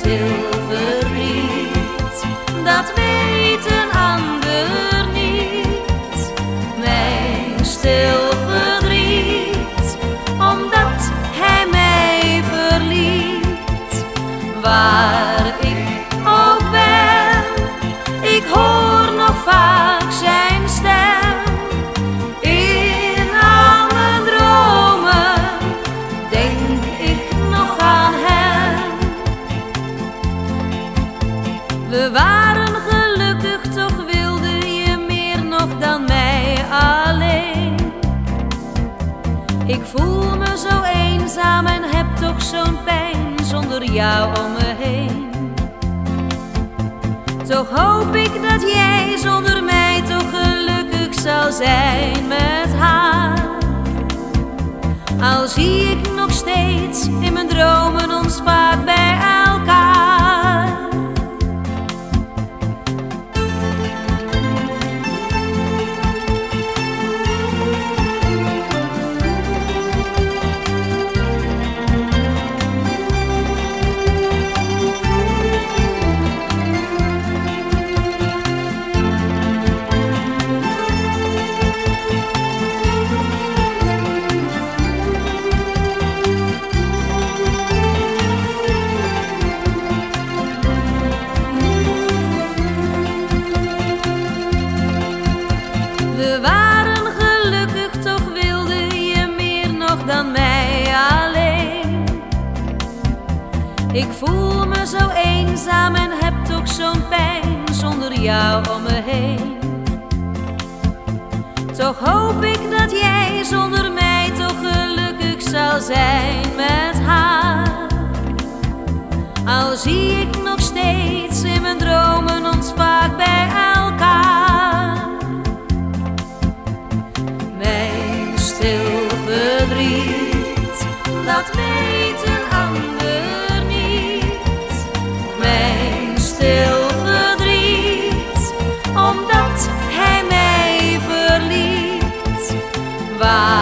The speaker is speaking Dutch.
stil dat weet een ander niet. Mijn stil verdriet, omdat hij mij verliet, waar ik We waren gelukkig, toch wilde je meer nog dan mij alleen. Ik voel me zo eenzaam en heb toch zo'n pijn zonder jou om me heen. Toch hoop ik dat jij zonder mij toch gelukkig zal zijn met haar. Al zie ik nog steeds in mijn dromen ons vaak bij elkaar. We waren gelukkig, toch wilde je meer nog dan mij alleen. Ik voel me zo eenzaam en heb toch zo'n pijn zonder jou om me heen. Toch hoop ik dat jij zonder mij toch gelukkig zal zijn met haar. Al zie ik dat weet een ander niet. Mijn stil verdriet, omdat hij mij verliet. Waar